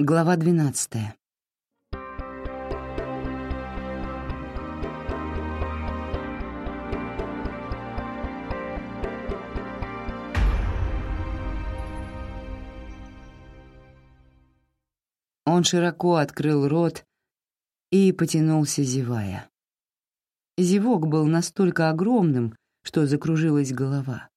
Глава двенадцатая. Он широко открыл рот и потянулся, зевая. Зевок был настолько огромным, что закружилась голова.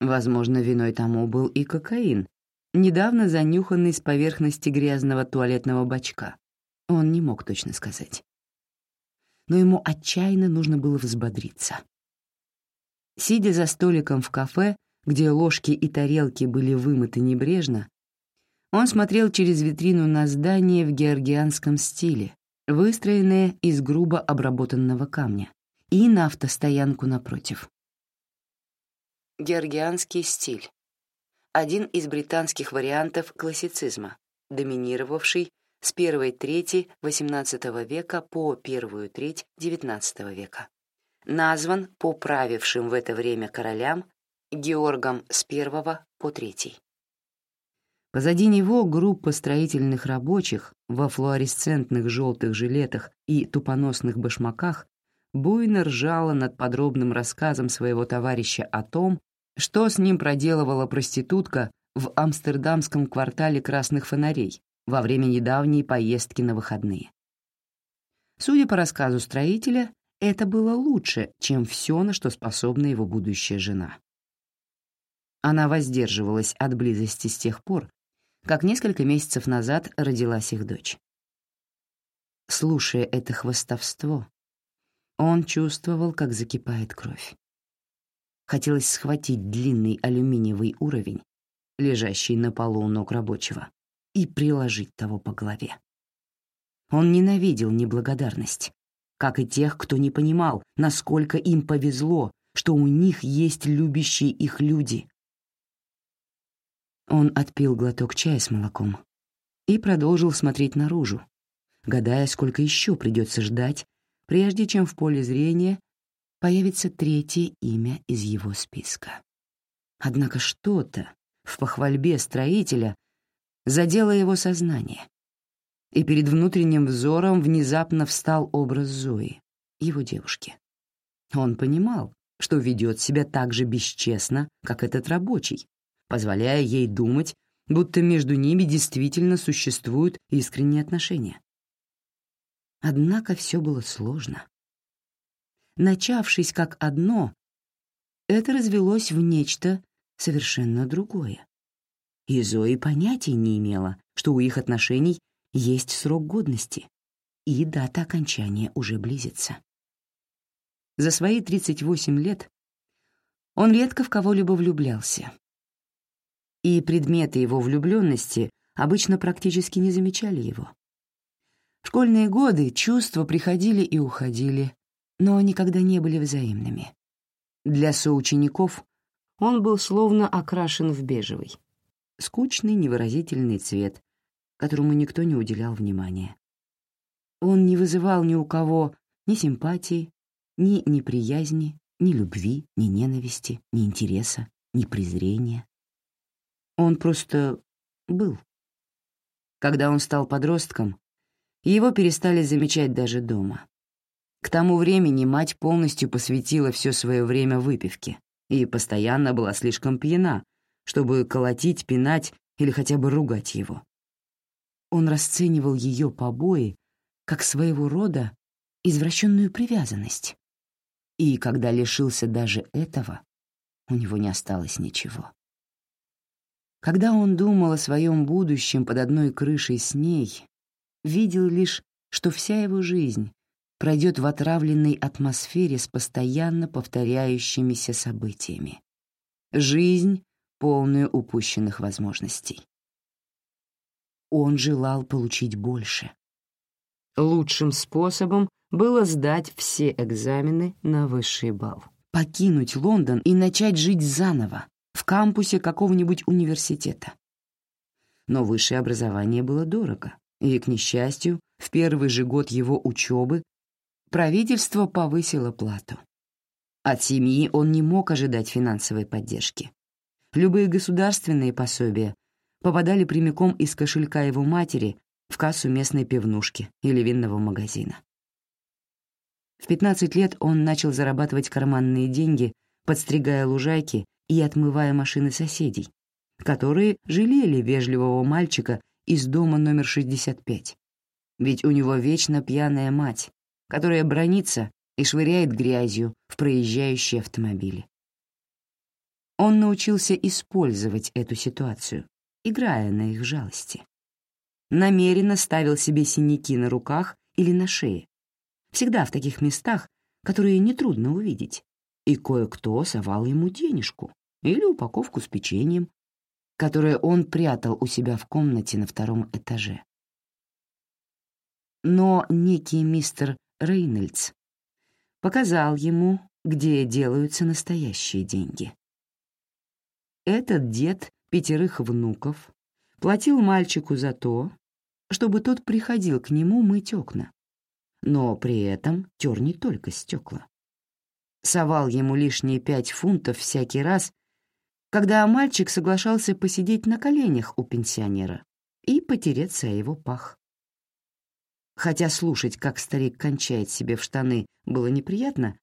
Возможно, виной тому был и кокаин, недавно занюханный с поверхности грязного туалетного бачка. Он не мог точно сказать. Но ему отчаянно нужно было взбодриться. Сидя за столиком в кафе, где ложки и тарелки были вымыты небрежно, он смотрел через витрину на здание в георгианском стиле, выстроенное из грубо обработанного камня, и на автостоянку напротив. Георгианский стиль один из британских вариантов классицизма, доминировавший с первой трети XVIII века по первую треть XIX века. Назван по правившим в это время королям Георгом с первого по третий. Позади него группа строительных рабочих во флуоресцентных желтых жилетах и тупоносных башмаках буйно ржала над подробным рассказом своего товарища о том, что с ним проделывала проститутка в амстердамском квартале красных фонарей во время недавней поездки на выходные. Судя по рассказу строителя, это было лучше, чем все, на что способна его будущая жена. Она воздерживалась от близости с тех пор, как несколько месяцев назад родилась их дочь. Слушая это хвостовство, он чувствовал, как закипает кровь. Хотелось схватить длинный алюминиевый уровень, лежащий на полу у ног рабочего, и приложить того по голове. Он ненавидел неблагодарность, как и тех, кто не понимал, насколько им повезло, что у них есть любящие их люди. Он отпил глоток чая с молоком и продолжил смотреть наружу, гадая, сколько еще придется ждать, прежде чем в поле зрения появится третье имя из его списка. Однако что-то в похвальбе строителя задело его сознание, и перед внутренним взором внезапно встал образ Зои, его девушки. Он понимал, что ведет себя так же бесчестно, как этот рабочий, позволяя ей думать, будто между ними действительно существуют искренние отношения. Однако все было сложно начавшись как одно, это развелось в нечто совершенно другое. И Зои понятия не имела, что у их отношений есть срок годности, и дата окончания уже близится. За свои 38 лет он редко в кого-либо влюблялся. И предметы его влюбленности обычно практически не замечали его. В школьные годы чувства приходили и уходили, но никогда не были взаимными. Для соучеников он был словно окрашен в бежевый. Скучный, невыразительный цвет, которому никто не уделял внимания. Он не вызывал ни у кого ни симпатии, ни неприязни, ни любви, ни ненависти, ни интереса, ни презрения. Он просто был. Когда он стал подростком, его перестали замечать даже дома. К тому времени мать полностью посвятила все свое время выпивке и постоянно была слишком пьяна, чтобы колотить, пинать или хотя бы ругать его. Он расценивал ее побои как своего рода извращенную привязанность. И когда лишился даже этого, у него не осталось ничего. Когда он думал о своем будущем под одной крышей с ней, видел лишь, что вся его жизнь пройдет в отравленной атмосфере с постоянно повторяющимися событиями. Жизнь, полную упущенных возможностей. Он желал получить больше. Лучшим способом было сдать все экзамены на высший балл, покинуть Лондон и начать жить заново в кампусе какого-нибудь университета. Но высшее образование было дорого, и, к несчастью, в первый же год его учебы правительство повысило плату. От семьи он не мог ожидать финансовой поддержки. Любые государственные пособия попадали прямиком из кошелька его матери в кассу местной пивнушки или винного магазина. В 15 лет он начал зарабатывать карманные деньги, подстригая лужайки и отмывая машины соседей, которые жалели вежливого мальчика из дома номер 65. Ведь у него вечно пьяная мать, которая бронится и швыряет грязью в проезжающие автомобили. Он научился использовать эту ситуацию, играя на их жалости. Намеренно ставил себе синяки на руках или на шее, всегда в таких местах, которые нетрудно увидеть, и кое-кто совал ему денежку или упаковку с печеньем, которое он прятал у себя в комнате на втором этаже. Но некий мистер Рейнольдс показал ему, где делаются настоящие деньги. Этот дед пятерых внуков платил мальчику за то, чтобы тот приходил к нему мыть окна, но при этом тер не только стекла. Совал ему лишние пять фунтов всякий раз, когда мальчик соглашался посидеть на коленях у пенсионера и потереться о его пах. Хотя слушать, как старик кончает себе в штаны, было неприятно,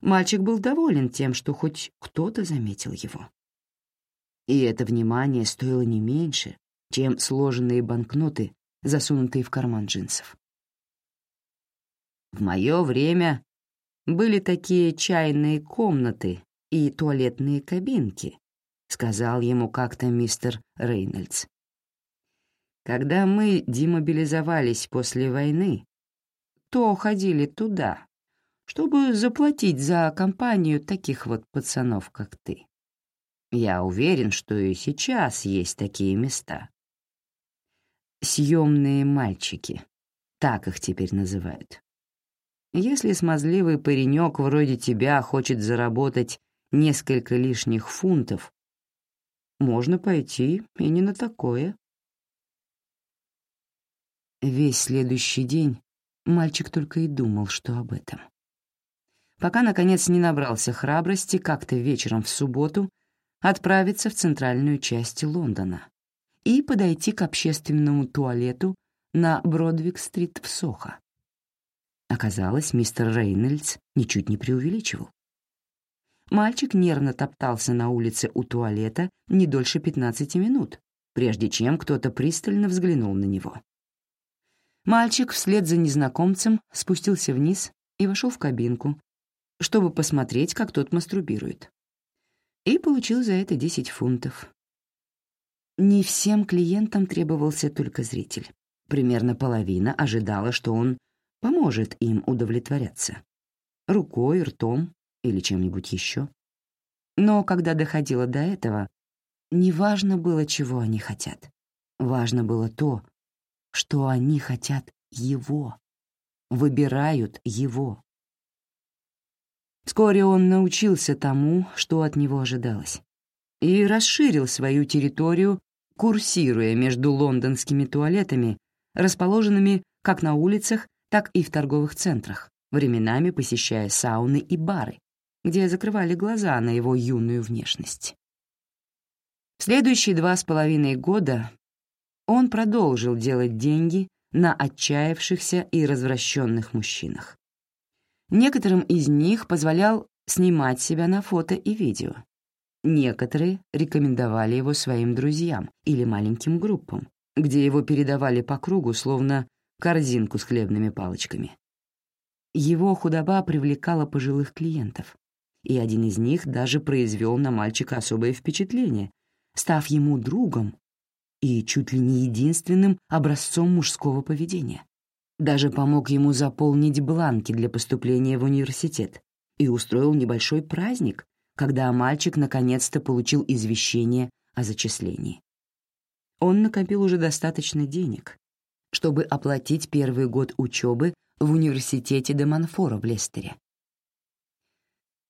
мальчик был доволен тем, что хоть кто-то заметил его. И это внимание стоило не меньше, чем сложенные банкноты, засунутые в карман джинсов. В мое время были такие чайные комнаты и туалетные кабинки, сказал ему как-то мистер Рейнольдс. Когда мы демобилизовались после войны, то ходили туда, чтобы заплатить за компанию таких вот пацанов, как ты. Я уверен, что и сейчас есть такие места. Съемные мальчики, так их теперь называют. Если смазливый паренек вроде тебя хочет заработать несколько лишних фунтов, можно пойти и не на такое. Весь следующий день мальчик только и думал, что об этом. Пока, наконец, не набрался храбрости как-то вечером в субботу отправиться в центральную часть Лондона и подойти к общественному туалету на Бродвик-стрит в Сохо. Оказалось, мистер Рейнольдс ничуть не преувеличивал. Мальчик нервно топтался на улице у туалета не дольше 15 минут, прежде чем кто-то пристально взглянул на него. Мальчик вслед за незнакомцем спустился вниз и вошел в кабинку, чтобы посмотреть, как тот мастурбирует и получил за это 10 фунтов. Не всем клиентам требовался только зритель. Примерно половина ожидала, что он поможет им удовлетворяться. Рукой, ртом или чем-нибудь еще. Но когда доходило до этого, не важно было, чего они хотят. Важно было то, что они хотят его, выбирают его. Вскоре он научился тому, что от него ожидалось, и расширил свою территорию, курсируя между лондонскими туалетами, расположенными как на улицах, так и в торговых центрах, временами посещая сауны и бары, где закрывали глаза на его юную внешность. В следующие два с половиной года он продолжил делать деньги на отчаявшихся и развращенных мужчинах. Некоторым из них позволял снимать себя на фото и видео. Некоторые рекомендовали его своим друзьям или маленьким группам, где его передавали по кругу, словно корзинку с хлебными палочками. Его худоба привлекала пожилых клиентов, и один из них даже произвел на мальчика особое впечатление, став ему другом и чуть ли не единственным образцом мужского поведения. Даже помог ему заполнить бланки для поступления в университет и устроил небольшой праздник, когда мальчик наконец-то получил извещение о зачислении. Он накопил уже достаточно денег, чтобы оплатить первый год учебы в университете де Монфора в Лестере.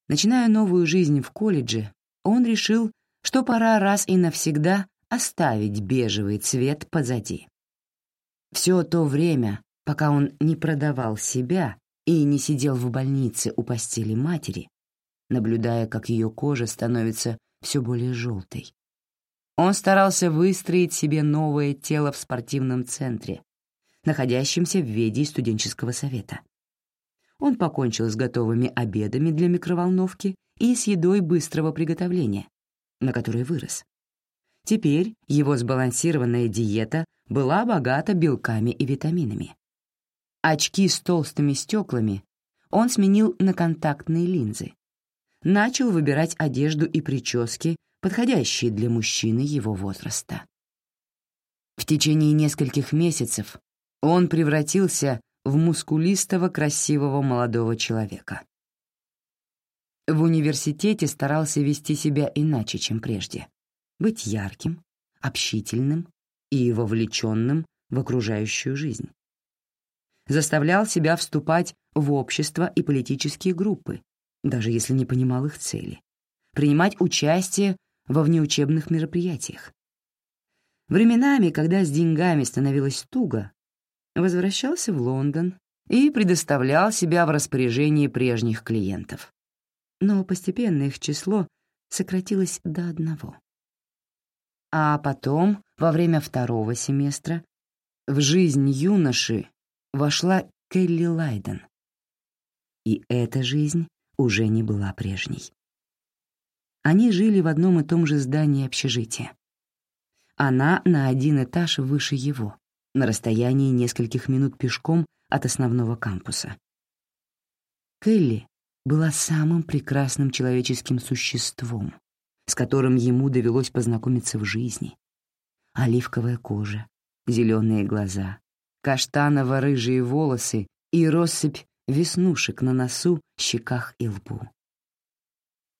Начиная новую жизнь в колледже, он решил, что пора раз и навсегда оставить бежевый цвет позади. Все то время, пока он не продавал себя и не сидел в больнице у постели матери, наблюдая, как ее кожа становится все более желтой. Он старался выстроить себе новое тело в спортивном центре, находящемся в веде студенческого совета. Он покончил с готовыми обедами для микроволновки и с едой быстрого приготовления, на которой вырос. Теперь его сбалансированная диета была богата белками и витаминами. Очки с толстыми стеклами он сменил на контактные линзы. Начал выбирать одежду и прически, подходящие для мужчины его возраста. В течение нескольких месяцев он превратился в мускулистого красивого молодого человека. В университете старался вести себя иначе, чем прежде. Быть ярким, общительным и вовлеченным в окружающую жизнь. Заставлял себя вступать в общество и политические группы, даже если не понимал их цели. Принимать участие во внеучебных мероприятиях. Временами, когда с деньгами становилось туго, возвращался в Лондон и предоставлял себя в распоряжении прежних клиентов. Но постепенно их число сократилось до одного. А потом, во время второго семестра, в жизнь юноши вошла Келли Лайден. И эта жизнь уже не была прежней. Они жили в одном и том же здании общежития. Она на один этаж выше его, на расстоянии нескольких минут пешком от основного кампуса. Келли была самым прекрасным человеческим существом, с которым ему довелось познакомиться в жизни. Оливковая кожа, зеленые глаза, каштаново-рыжие волосы и россыпь веснушек на носу, щеках и лбу.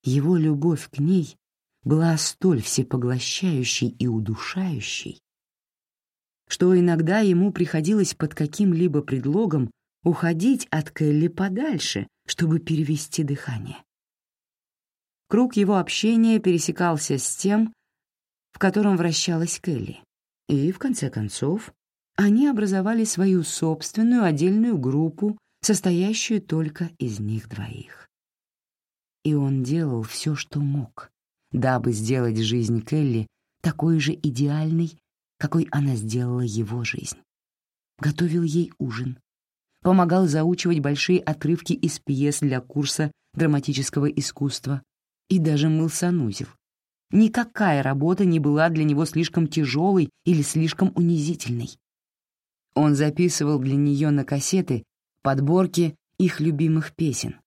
Его любовь к ней была столь всепоглощающей и удушающей, что иногда ему приходилось под каким-либо предлогом уходить от Келли подальше, чтобы перевести дыхание. Круг его общения пересекался с тем, в котором вращалась Келли, и, в конце концов, они образовали свою собственную отдельную группу, состоящую только из них двоих. И он делал все, что мог, дабы сделать жизнь Келли такой же идеальной, какой она сделала его жизнь. Готовил ей ужин, помогал заучивать большие отрывки из пьес для курса драматического искусства и даже мыл санузел. Никакая работа не была для него слишком тяжелой или слишком унизительной. Он записывал для нее на кассеты подборки их любимых песен,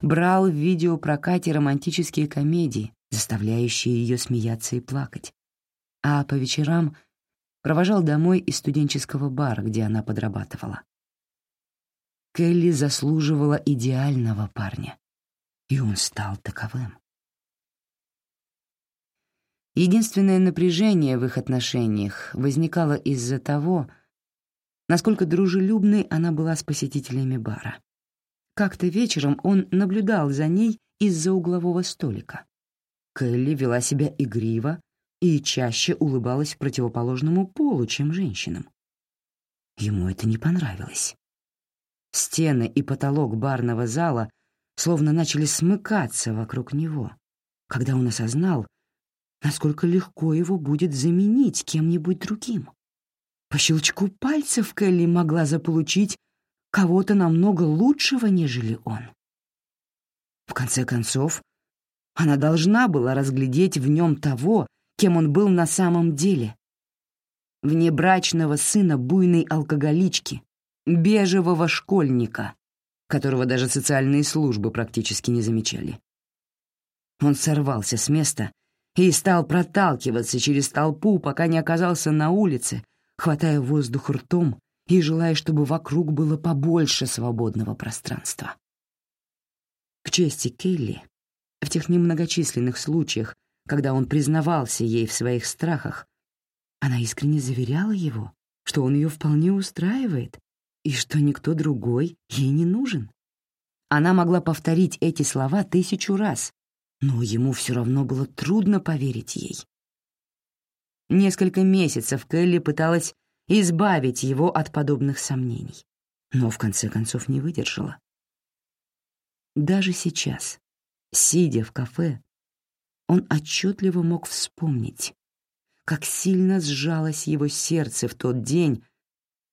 брал в видеопрокате романтические комедии, заставляющие ее смеяться и плакать, а по вечерам провожал домой из студенческого бара, где она подрабатывала. Келли заслуживала идеального парня, и он стал таковым. Единственное напряжение в их отношениях возникало из-за того, насколько дружелюбной она была с посетителями бара. Как-то вечером он наблюдал за ней из-за углового столика. Келли вела себя игриво и чаще улыбалась противоположному полу, чем женщинам. Ему это не понравилось. Стены и потолок барного зала словно начали смыкаться вокруг него, когда он осознал, насколько легко его будет заменить кем-нибудь другим. По щелчку пальцев Келли могла заполучить кого-то намного лучшего, нежели он. В конце концов, она должна была разглядеть в нем того, кем он был на самом деле. Внебрачного сына буйной алкоголички, бежевого школьника, которого даже социальные службы практически не замечали. Он сорвался с места и стал проталкиваться через толпу, пока не оказался на улице, хватая воздух ртом и желая, чтобы вокруг было побольше свободного пространства. К чести Келли, в тех немногочисленных случаях, когда он признавался ей в своих страхах, она искренне заверяла его, что он ее вполне устраивает и что никто другой ей не нужен. Она могла повторить эти слова тысячу раз, но ему все равно было трудно поверить ей. Несколько месяцев Келли пыталась избавить его от подобных сомнений, но в конце концов не выдержала. Даже сейчас, сидя в кафе, он отчетливо мог вспомнить, как сильно сжалось его сердце в тот день,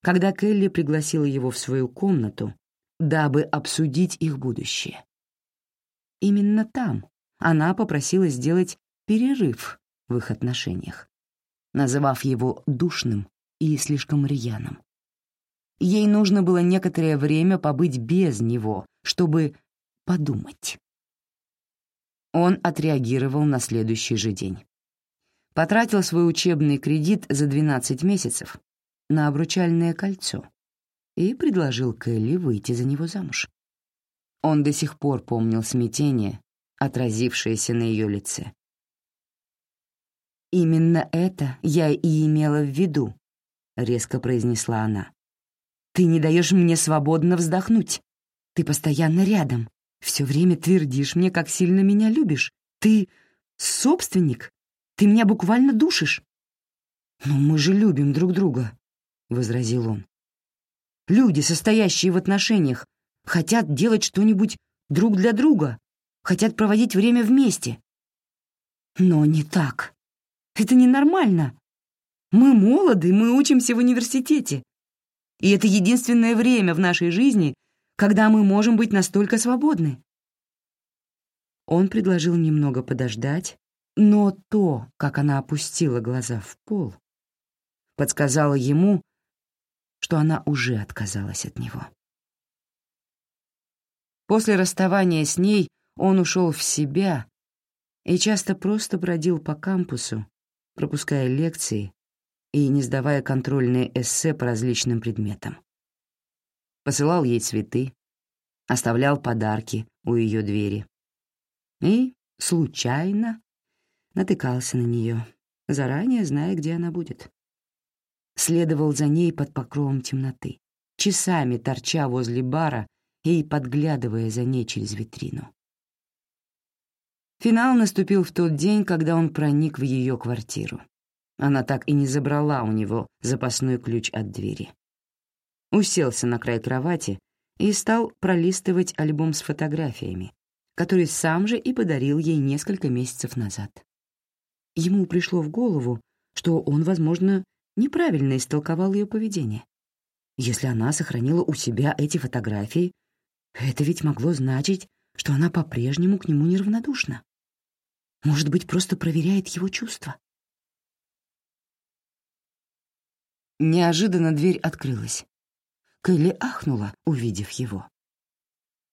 когда Келли пригласила его в свою комнату, дабы обсудить их будущее. Именно там она попросила сделать перерыв в их отношениях, называв его душным и слишком рьяным. Ей нужно было некоторое время побыть без него, чтобы подумать. Он отреагировал на следующий же день. Потратил свой учебный кредит за 12 месяцев на обручальное кольцо и предложил Келли выйти за него замуж. Он до сих пор помнил смятение, отразившееся на ее лице. «Именно это я и имела в виду», — резко произнесла она. «Ты не даешь мне свободно вздохнуть. Ты постоянно рядом, все время твердишь мне, как сильно меня любишь. Ты собственник. Ты меня буквально душишь. «Но мы же любим друг друга», — возразил он. «Люди, состоящие в отношениях, хотят делать что-нибудь друг для друга, хотят проводить время вместе. Но не так. Это ненормально. Мы молоды, мы учимся в университете. И это единственное время в нашей жизни, когда мы можем быть настолько свободны. Он предложил немного подождать, но то, как она опустила глаза в пол, подсказало ему, что она уже отказалась от него. После расставания с ней он ушел в себя и часто просто бродил по кампусу, пропуская лекции и не сдавая контрольные эссе по различным предметам посылал ей цветы, оставлял подарки у ее двери. И, случайно, натыкался на нее, заранее зная, где она будет. Следовал за ней под покровом темноты, часами торча возле бара и подглядывая за ней через витрину. Финал наступил в тот день, когда он проник в ее квартиру. Она так и не забрала у него запасной ключ от двери уселся на край кровати и стал пролистывать альбом с фотографиями, который сам же и подарил ей несколько месяцев назад. Ему пришло в голову, что он, возможно, неправильно истолковал ее поведение. Если она сохранила у себя эти фотографии, это ведь могло значить, что она по-прежнему к нему неравнодушна. Может быть, просто проверяет его чувства. Неожиданно дверь открылась. Кэлли ахнула, увидев его.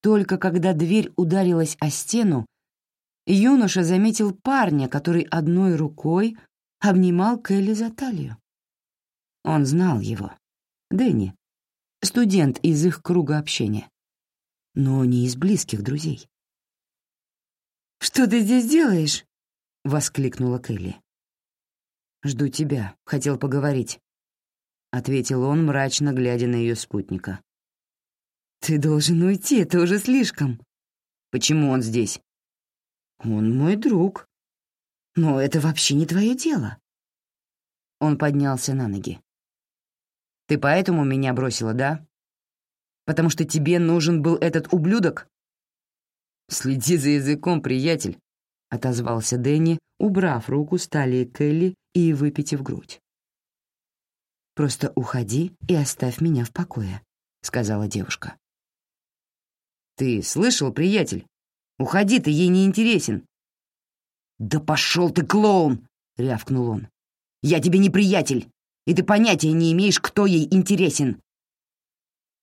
Только когда дверь ударилась о стену, юноша заметил парня, который одной рукой обнимал Кэлли за талию. Он знал его. Дэнни, студент из их круга общения, но не из близких друзей. «Что ты здесь делаешь?» — воскликнула Кэлли. «Жду тебя. Хотел поговорить». — ответил он, мрачно глядя на ее спутника. «Ты должен уйти, это уже слишком». «Почему он здесь?» «Он мой друг. Но это вообще не твое дело». Он поднялся на ноги. «Ты поэтому меня бросила, да? Потому что тебе нужен был этот ублюдок?» «Следи за языком, приятель», — отозвался Дэнни, убрав руку с талии Келли и выпитив грудь. Просто уходи и оставь меня в покое», — сказала девушка. «Ты слышал, приятель? Уходи, ты ей не интересен». «Да пошел ты, клоун!» — рявкнул он. «Я тебе не приятель, и ты понятия не имеешь, кто ей интересен».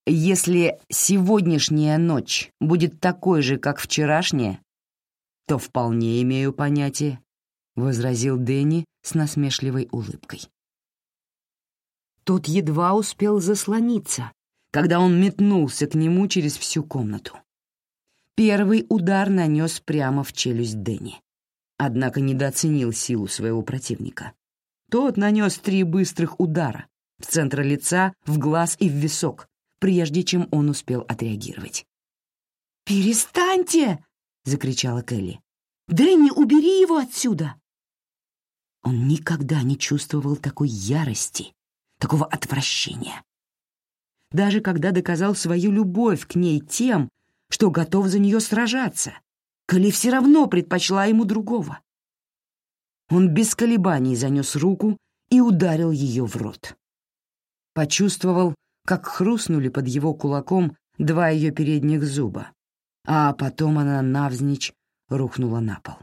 «Если сегодняшняя ночь будет такой же, как вчерашняя, то вполне имею понятие», — возразил Дэнни с насмешливой улыбкой. Тот едва успел заслониться, когда он метнулся к нему через всю комнату. Первый удар нанес прямо в челюсть Дэнни, однако недооценил силу своего противника. Тот нанес три быстрых удара в центр лица, в глаз и в висок, прежде чем он успел отреагировать. «Перестаньте!» — закричала Келли. «Дэнни, убери его отсюда!» Он никогда не чувствовал такой ярости такого отвращения. Даже когда доказал свою любовь к ней тем, что готов за нее сражаться, Кали все равно предпочла ему другого. он без колебаний занес руку и ударил ее в рот. Почувствовал, как хрустнули под его кулаком два ее передних зуба, а потом она навзничь рухнула на пол.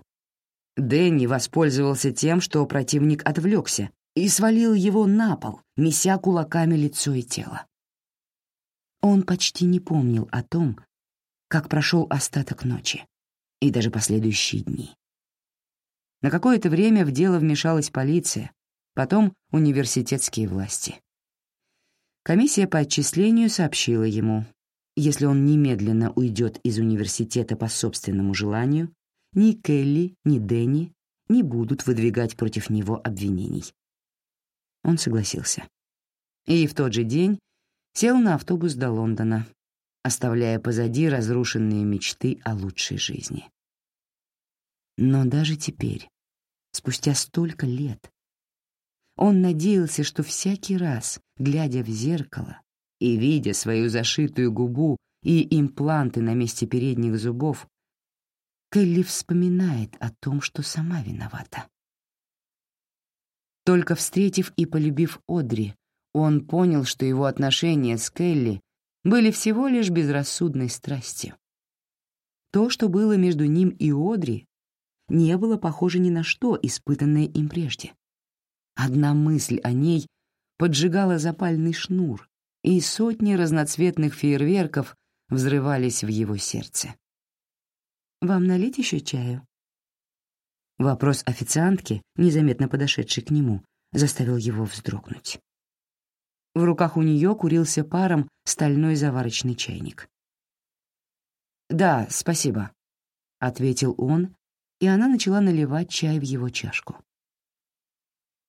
Дэнни воспользовался тем, что противник отвлекся, и свалил его на пол, меся кулаками лицо и тело. Он почти не помнил о том, как прошел остаток ночи и даже последующие дни. На какое-то время в дело вмешалась полиция, потом университетские власти. Комиссия по отчислению сообщила ему, если он немедленно уйдет из университета по собственному желанию, ни Келли, ни Дэнни не будут выдвигать против него обвинений. Он согласился. И в тот же день сел на автобус до Лондона, оставляя позади разрушенные мечты о лучшей жизни. Но даже теперь, спустя столько лет, он надеялся, что всякий раз, глядя в зеркало и видя свою зашитую губу и импланты на месте передних зубов, Келли вспоминает о том, что сама виновата. Только встретив и полюбив Одри, он понял, что его отношения с Келли были всего лишь безрассудной страстью. То, что было между ним и Одри, не было похоже ни на что, испытанное им прежде. Одна мысль о ней поджигала запальный шнур, и сотни разноцветных фейерверков взрывались в его сердце. «Вам налить еще чаю?» Вопрос официантки, незаметно подошедшей к нему, заставил его вздрогнуть. В руках у нее курился паром стальной заварочный чайник. «Да, спасибо», — ответил он, и она начала наливать чай в его чашку.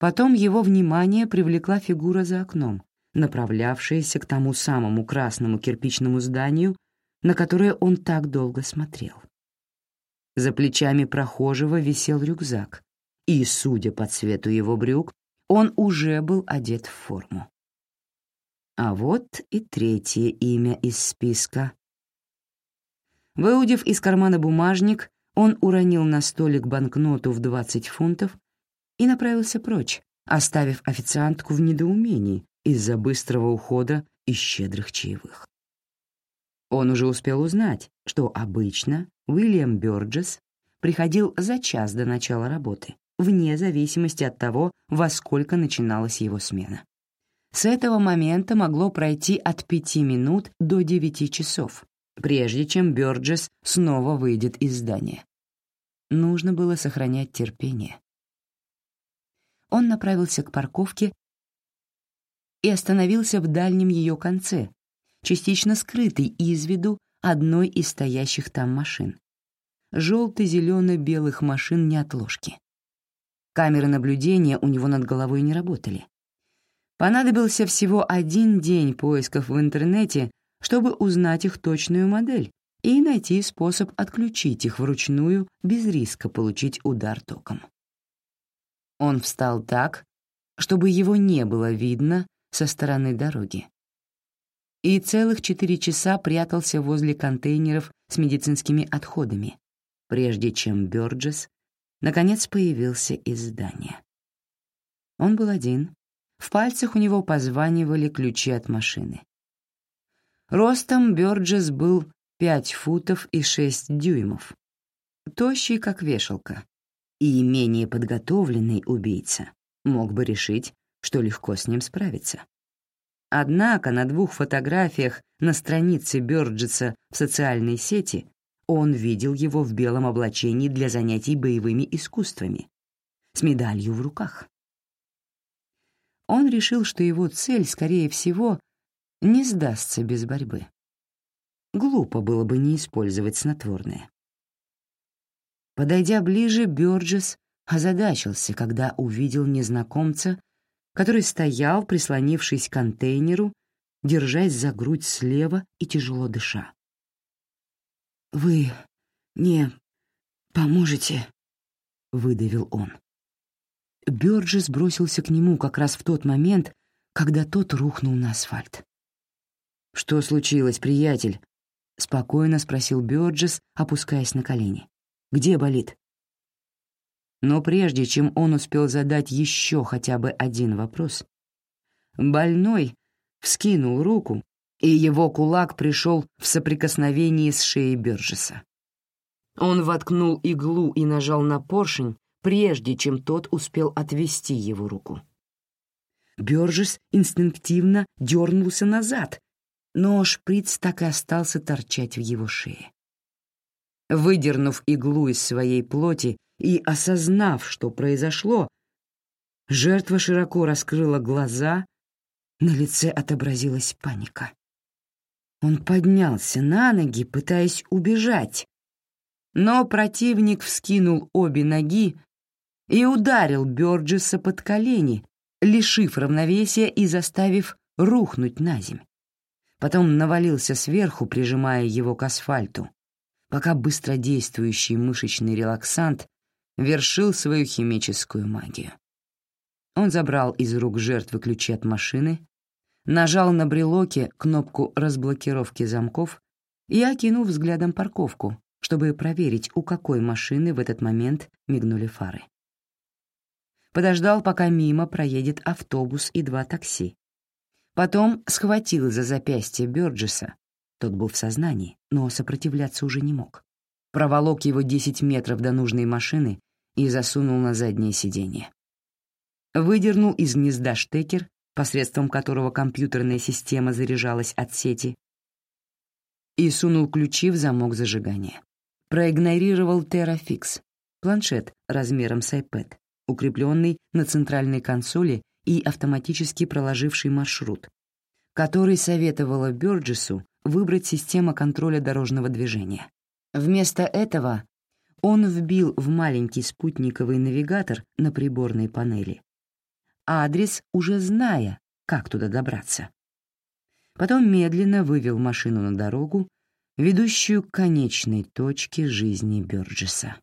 Потом его внимание привлекла фигура за окном, направлявшаяся к тому самому красному кирпичному зданию, на которое он так долго смотрел. За плечами прохожего висел рюкзак, и, судя по цвету его брюк, он уже был одет в форму. А вот и третье имя из списка. Выудив из кармана бумажник, он уронил на столик банкноту в 20 фунтов и направился прочь, оставив официантку в недоумении из-за быстрого ухода и щедрых чаевых. Он уже успел узнать, что обычно Уильям Бёрджес приходил за час до начала работы, вне зависимости от того, во сколько начиналась его смена. С этого момента могло пройти от пяти минут до девяти часов, прежде чем Бёрджес снова выйдет из здания. Нужно было сохранять терпение. Он направился к парковке и остановился в дальнем ее конце, частично скрытый из виду одной из стоящих там машин. Желто-зелено-белых машин неотложки. Камеры наблюдения у него над головой не работали. Понадобился всего один день поисков в интернете, чтобы узнать их точную модель и найти способ отключить их вручную без риска получить удар током. Он встал так, чтобы его не было видно со стороны дороги и целых четыре часа прятался возле контейнеров с медицинскими отходами, прежде чем Бёрджес наконец появился из здания. Он был один, в пальцах у него позванивали ключи от машины. Ростом Бёрджес был пять футов и шесть дюймов, тощий, как вешалка, и менее подготовленный убийца мог бы решить, что легко с ним справиться. Однако на двух фотографиях на странице Бёрджеса в социальной сети он видел его в белом облачении для занятий боевыми искусствами, с медалью в руках. Он решил, что его цель, скорее всего, не сдастся без борьбы. Глупо было бы не использовать снотворное. Подойдя ближе, Бёрджес озадачился, когда увидел незнакомца который стоял, прислонившись к контейнеру, держась за грудь слева и тяжело дыша. «Вы не поможете?» — выдавил он. Бёрджес бросился к нему как раз в тот момент, когда тот рухнул на асфальт. «Что случилось, приятель?» — спокойно спросил Бёрджес, опускаясь на колени. «Где болит?» Но прежде чем он успел задать еще хотя бы один вопрос, больной вскинул руку, и его кулак пришел в соприкосновение с шеей Бержеса. Он воткнул иглу и нажал на поршень, прежде чем тот успел отвести его руку. Бержес инстинктивно дернулся назад, но шприц так и остался торчать в его шее. Выдернув иглу из своей плоти и осознав, что произошло, жертва широко раскрыла глаза, на лице отобразилась паника. Он поднялся на ноги, пытаясь убежать, но противник вскинул обе ноги и ударил Бёрджеса под колени, лишив равновесия и заставив рухнуть на земь. Потом навалился сверху, прижимая его к асфальту, пока быстродействующий мышечный релаксант вершил свою химическую магию. Он забрал из рук жертвы ключи от машины, нажал на брелоке кнопку разблокировки замков и окинул взглядом парковку, чтобы проверить, у какой машины в этот момент мигнули фары. Подождал, пока мимо проедет автобус и два такси. Потом схватил за запястье Бёрджеса, тот был в сознании, но сопротивляться уже не мог. Проволок его 10 метров до нужной машины и засунул на заднее сиденье. Выдернул из гнезда штекер, посредством которого компьютерная система заряжалась от сети, и сунул ключи в замок зажигания. Проигнорировал Terrafix, планшет размером с iPad, укрепленный на центральной консоли и автоматически проложивший маршрут, который советовала Бёрджесу выбрать система контроля дорожного движения. Вместо этого он вбил в маленький спутниковый навигатор на приборной панели адрес, уже зная, как туда добраться. Потом медленно вывел машину на дорогу, ведущую к конечной точке жизни Бёрджеса.